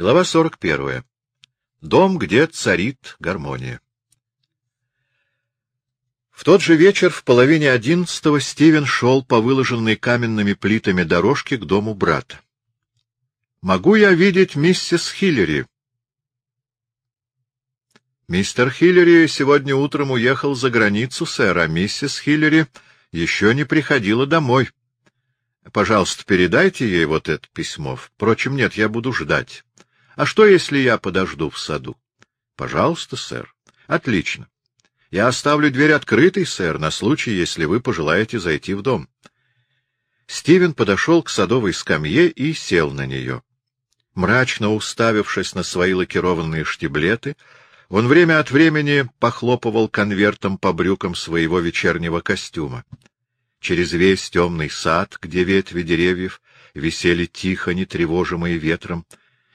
Глава 41. Дом, где царит гармония. В тот же вечер в половине одиннадцатого Стивен шел по выложенной каменными плитами дорожке к дому брата. — Могу я видеть миссис Хиллери? — Мистер Хиллери сегодня утром уехал за границу, сэр, а миссис Хиллери еще не приходила домой. Пожалуйста, передайте ей вот это письмо. Впрочем, нет, я буду ждать. А что, если я подожду в саду? — Пожалуйста, сэр. — Отлично. Я оставлю дверь открытой, сэр, на случай, если вы пожелаете зайти в дом. Стивен подошел к садовой скамье и сел на нее. Мрачно уставившись на свои лакированные штиблеты, он время от времени похлопывал конвертом по брюкам своего вечернего костюма. Через весь темный сад, где ветви деревьев висели тихо, нетревожимые ветром,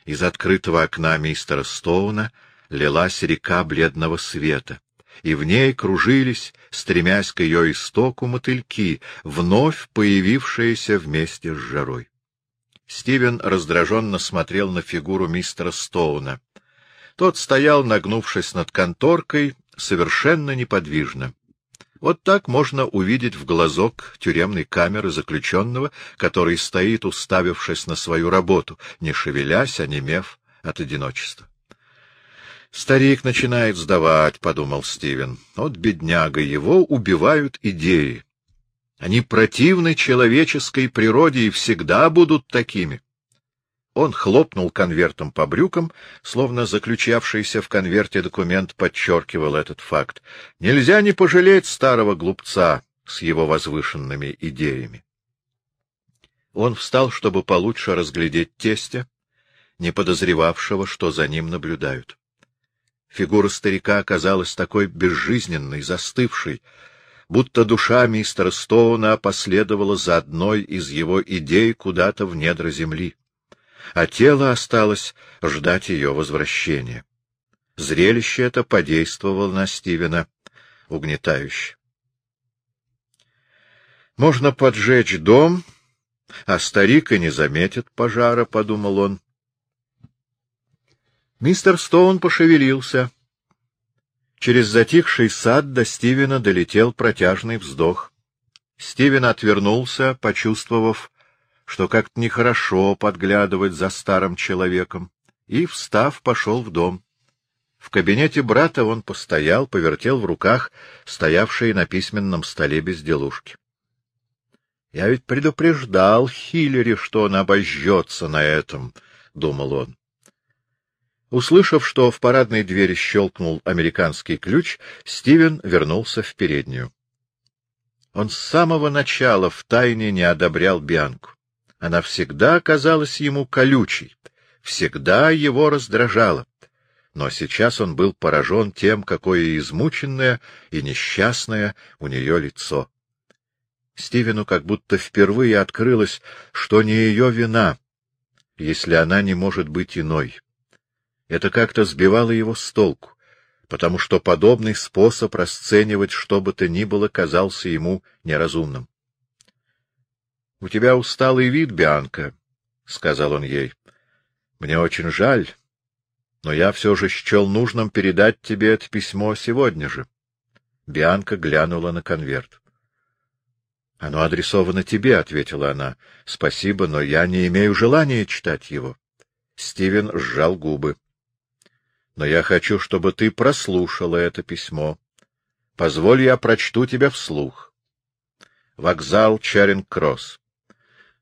из открытого окна мистера Стоуна лилась река бледного света, и в ней кружились, стремясь к ее истоку, мотыльки, вновь появившиеся вместе с жарой. Стивен раздраженно смотрел на фигуру мистера Стоуна. Тот стоял, нагнувшись над конторкой, совершенно неподвижно. Вот так можно увидеть в глазок тюремной камеры заключенного, который стоит, уставившись на свою работу, не шевелясь, онемев от одиночества. «Старик начинает сдавать», — подумал Стивен. «Вот бедняга, его убивают идеи. Они противны человеческой природе и всегда будут такими. Он хлопнул конвертом по брюкам, словно заключавшийся в конверте документ подчеркивал этот факт. Нельзя не пожалеть старого глупца с его возвышенными идеями. Он встал, чтобы получше разглядеть тестя, не подозревавшего, что за ним наблюдают. Фигура старика оказалась такой безжизненной, застывшей, будто душа мистера Стоуна последовала за одной из его идей куда-то в недра земли а тело осталось ждать ее возвращения. Зрелище это подействовало на Стивена угнетающе. Можно поджечь дом, а старик и не заметит пожара, — подумал он. Мистер Стоун пошевелился. Через затихший сад до Стивена долетел протяжный вздох. Стивен отвернулся, почувствовав, что как-то нехорошо подглядывать за старым человеком, и, встав, пошел в дом. В кабинете брата он постоял, повертел в руках стоявшие на письменном столе безделушки. Я ведь предупреждал Хиллери, что он обожжется на этом, — думал он. Услышав, что в парадной двери щелкнул американский ключ, Стивен вернулся в переднюю. Он с самого начала втайне не одобрял Бианку. Она всегда казалась ему колючей, всегда его раздражала. Но сейчас он был поражен тем, какое измученное и несчастное у нее лицо. Стивену как будто впервые открылось, что не ее вина, если она не может быть иной. Это как-то сбивало его с толку, потому что подобный способ расценивать что бы то ни было казался ему неразумным. — У тебя усталый вид, Бианка, — сказал он ей. — Мне очень жаль, но я все же счел нужным передать тебе это письмо сегодня же. Бианка глянула на конверт. — Оно адресовано тебе, — ответила она. — Спасибо, но я не имею желания читать его. Стивен сжал губы. — Но я хочу, чтобы ты прослушала это письмо. Позволь, я прочту тебя вслух. Вокзал Чаринг-Кросс.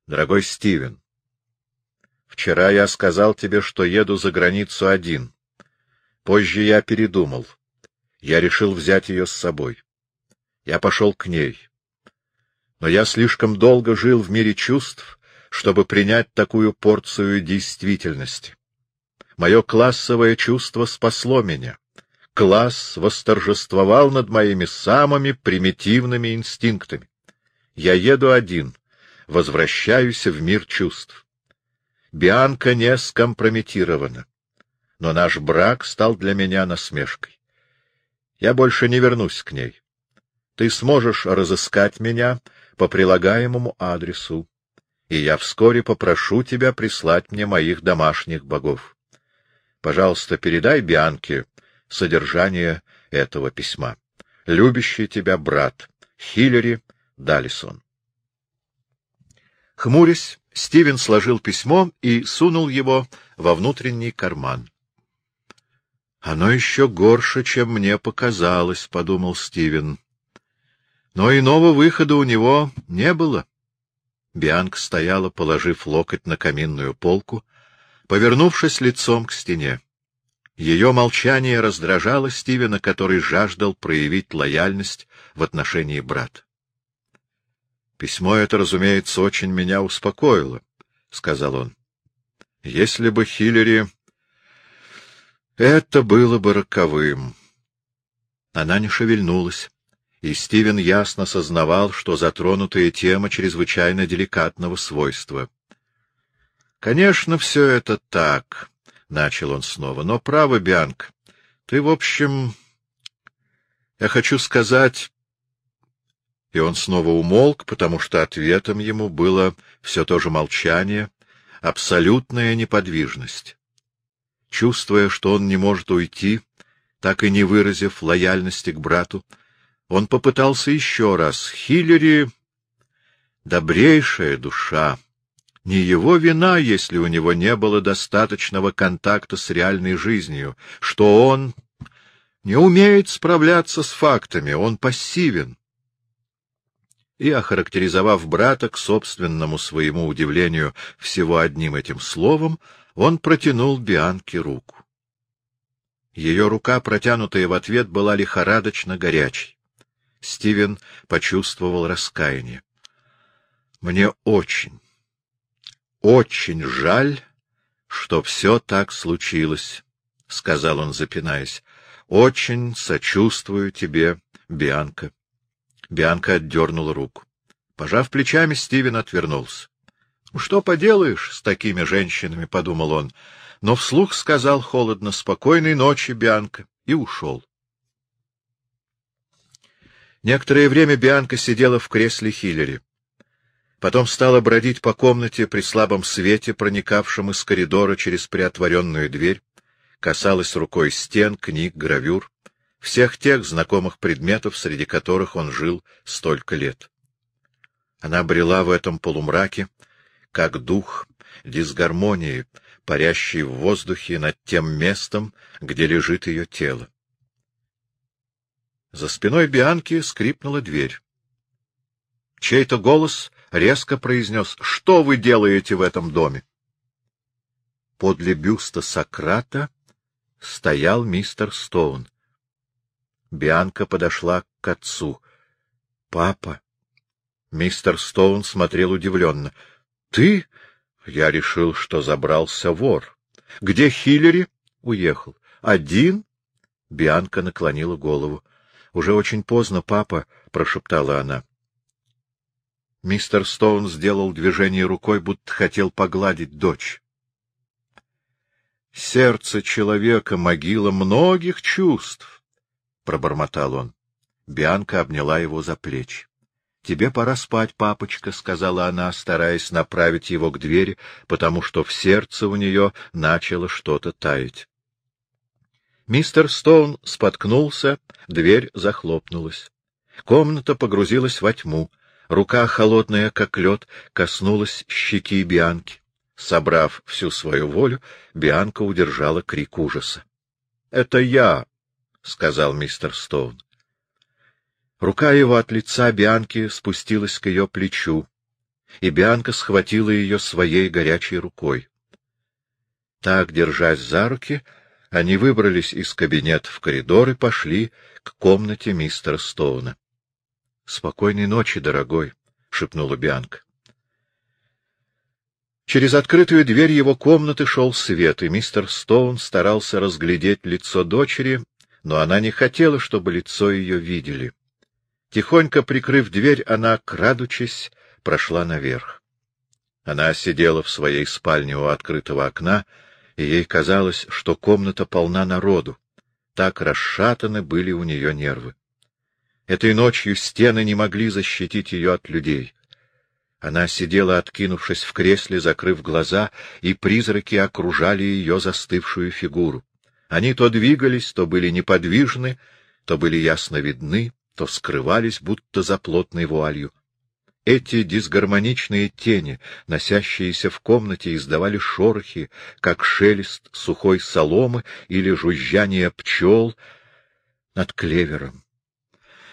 Дорогой Стивен, вчера я сказал тебе, что еду за границу один. Позже я передумал. Я решил взять ее с собой. Я пошел к ней. Но я слишком долго жил в мире чувств, чтобы принять такую порцию действительности. Мое классовое чувство спасло меня. Класс восторжествовал над моими самыми примитивными инстинктами. Я еду один — возвращаюсь в мир чувств. Бианка не скомпрометирована, но наш брак стал для меня насмешкой. Я больше не вернусь к ней. Ты сможешь разыскать меня по прилагаемому адресу, и я вскоре попрошу тебя прислать мне моих домашних богов. Пожалуйста, передай Бианке содержание этого письма. Любящий тебя брат Хиллери Далисон. Хмурясь, Стивен сложил письмо и сунул его во внутренний карман. «Оно еще горше, чем мне показалось», — подумал Стивен. Но иного выхода у него не было. Бианка стояла, положив локоть на каминную полку, повернувшись лицом к стене. Ее молчание раздражало Стивена, который жаждал проявить лояльность в отношении брата. Письмо это, разумеется, очень меня успокоило, — сказал он. Если бы Хиллери... Это было бы роковым. Она не шевельнулась, и Стивен ясно сознавал, что затронутая тема чрезвычайно деликатного свойства. Конечно, все это так, — начал он снова, — но право, Бианк, ты, в общем... Я хочу сказать... И он снова умолк, потому что ответом ему было все то же молчание, абсолютная неподвижность. Чувствуя, что он не может уйти, так и не выразив лояльности к брату, он попытался еще раз. Хиллери — добрейшая душа. Не его вина, если у него не было достаточного контакта с реальной жизнью, что он не умеет справляться с фактами, он пассивен. И, охарактеризовав брата к собственному своему удивлению всего одним этим словом, он протянул Бианке руку. Ее рука, протянутая в ответ, была лихорадочно горячей. Стивен почувствовал раскаяние. — Мне очень, очень жаль, что все так случилось, — сказал он, запинаясь. — Очень сочувствую тебе, Бианка. Бианка отдернула руку. Пожав плечами, Стивен отвернулся. — Что поделаешь с такими женщинами, — подумал он, но вслух сказал холодно «Спокойной ночи, Бианка», и ушел. Некоторое время Бианка сидела в кресле Хиллери. Потом стала бродить по комнате при слабом свете, проникавшем из коридора через приотворенную дверь, касалась рукой стен, книг, гравюр, всех тех знакомых предметов, среди которых он жил столько лет. Она брела в этом полумраке, как дух дисгармонии, парящий в воздухе над тем местом, где лежит ее тело. За спиной Бианки скрипнула дверь. Чей-то голос резко произнес «Что вы делаете в этом доме?» Подле бюста Сократа стоял мистер Стоун. Бианка подошла к отцу. — Папа. Мистер Стоун смотрел удивленно. — Ты? Я решил, что забрался вор. — Где Хиллери? — Уехал. — Один? Бианка наклонила голову. — Уже очень поздно, папа, — прошептала она. Мистер Стоун сделал движение рукой, будто хотел погладить дочь. Сердце человека — могила многих чувств, — пробормотал он. Бианка обняла его за плечи. — Тебе пора спать, папочка, — сказала она, стараясь направить его к двери, потому что в сердце у нее начало что-то таять. Мистер Стоун споткнулся, дверь захлопнулась. Комната погрузилась во тьму. Рука, холодная, как лед, коснулась щеки Бианки. Собрав всю свою волю, Бианка удержала крик ужаса. — Это я! — сказал мистер Стоун. Рука его от лица Бианки спустилась к ее плечу, и Бианка схватила ее своей горячей рукой. Так, держась за руки, они выбрались из кабинета в коридор и пошли к комнате мистера Стоуна. — Спокойной ночи, дорогой, — шепнула Бианка. Через открытую дверь его комнаты шел свет, и мистер Стоун старался разглядеть лицо дочери, но она не хотела, чтобы лицо ее видели. Тихонько прикрыв дверь, она, крадучись, прошла наверх. Она сидела в своей спальне у открытого окна, и ей казалось, что комната полна народу. Так расшатаны были у нее нервы. Этой ночью стены не могли защитить ее от людей. Она сидела, откинувшись в кресле, закрыв глаза, и призраки окружали ее застывшую фигуру. Они то двигались, то были неподвижны, то были ясно видны, то скрывались, будто за плотной вуалью. Эти дисгармоничные тени, носящиеся в комнате, издавали шорохи, как шелест сухой соломы или жужжание пчел над клевером.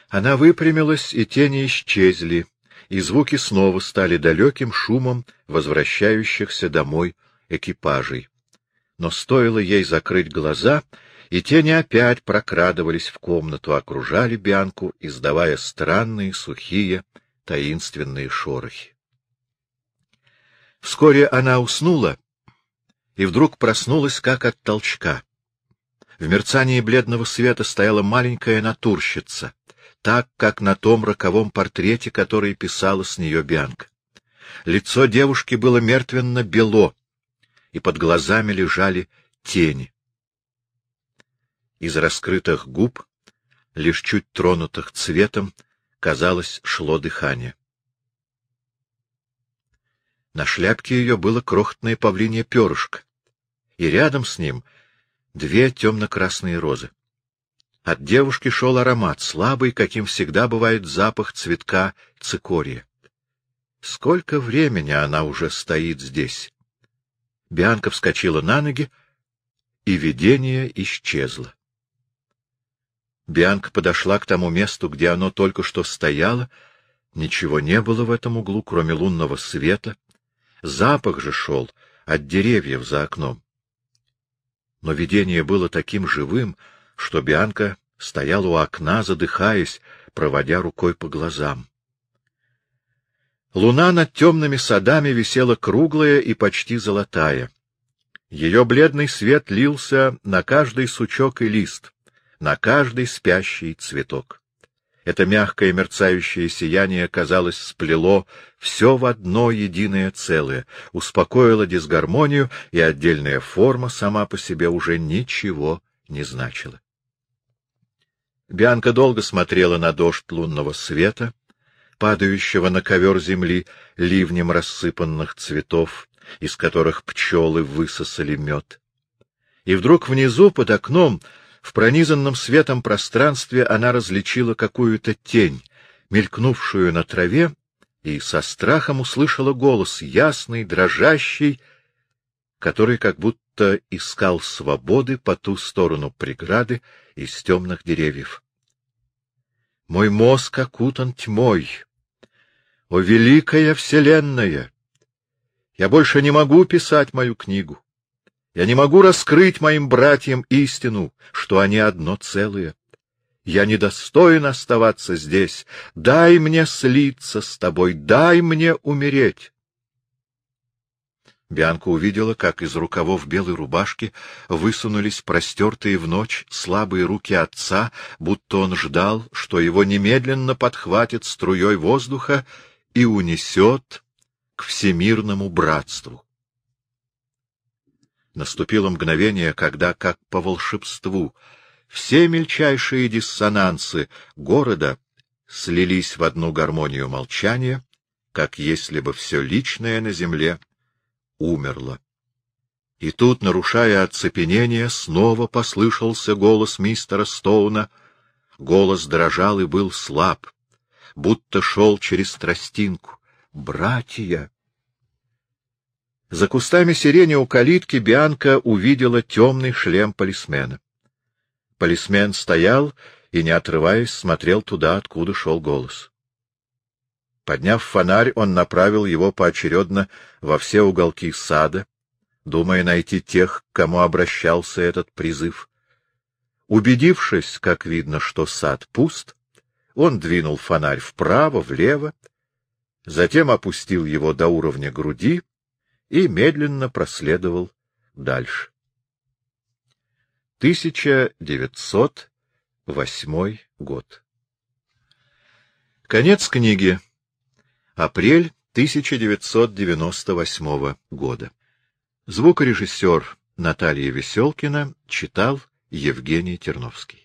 Она выпрямилась, и тени исчезли, и звуки снова стали далеким шумом возвращающихся домой экипажей. Но стоило ей закрыть глаза, и тени опять прокрадывались в комнату, окружали Бианку, издавая странные, сухие, таинственные шорохи. Вскоре она уснула и вдруг проснулась, как от толчка. В мерцании бледного света стояла маленькая натурщица, так, как на том роковом портрете, который писала с нее Бианка. Лицо девушки было мертвенно-бело, и под глазами лежали тени. Из раскрытых губ, лишь чуть тронутых цветом, казалось, шло дыхание. На шляпке ее было крохотное павлинье перышко, и рядом с ним две темно-красные розы. От девушки шел аромат, слабый, каким всегда бывает запах цветка цикория. Сколько времени она уже стоит здесь? Бианка вскочила на ноги, и видение исчезло. Бианка подошла к тому месту, где оно только что стояло. Ничего не было в этом углу, кроме лунного света. Запах же шел от деревьев за окном. Но видение было таким живым, что Бианка стояла у окна, задыхаясь, проводя рукой по глазам. Луна над темными садами висела круглая и почти золотая. Ее бледный свет лился на каждый сучок и лист на каждый спящий цветок. Это мягкое мерцающее сияние, казалось, сплело все в одно единое целое, успокоило дисгармонию, и отдельная форма сама по себе уже ничего не значила. Бианка долго смотрела на дождь лунного света, падающего на ковер земли ливнем рассыпанных цветов, из которых пчелы высосали мед. И вдруг внизу, под окном, в пронизанном светом пространстве она различила какую-то тень, мелькнувшую на траве, и со страхом услышала голос, ясный, дрожащий, который как будто искал свободы по ту сторону преграды из темных деревьев. Мой мозг окутан тьмой. О, великая вселенная! Я больше не могу писать мою книгу. Я не могу раскрыть моим братьям истину, что они одно целое. Я недостоин оставаться здесь. Дай мне слиться с тобой, дай мне умереть. Бианка увидела, как из рукавов белой рубашки высунулись простертые в ночь слабые руки отца, будто он ждал, что его немедленно подхватит струей воздуха и унесет к всемирному братству. Наступило мгновение, когда, как по волшебству, все мельчайшие диссонансы города слились в одну гармонию молчания, как если бы все личное на земле умерло. И тут, нарушая оцепенение, снова послышался голос мистера Стоуна. Голос дрожал и был слаб, будто шел через тростинку. «Братья!» За кустами сирени у калитки Бианка увидела темный шлем полисмена. Полисмен стоял и, не отрываясь, смотрел туда, откуда шел голос. Подняв фонарь, он направил его поочередно во все уголки сада, думая найти тех, к кому обращался этот призыв. Убедившись, как видно, что сад пуст, он двинул фонарь вправо, влево, затем опустил его до уровня груди и медленно проследовал дальше. 1908 год. Конец книги. Апрель 1998 года. Звукорежиссер Наталья Веселкина читал Евгений Терновский.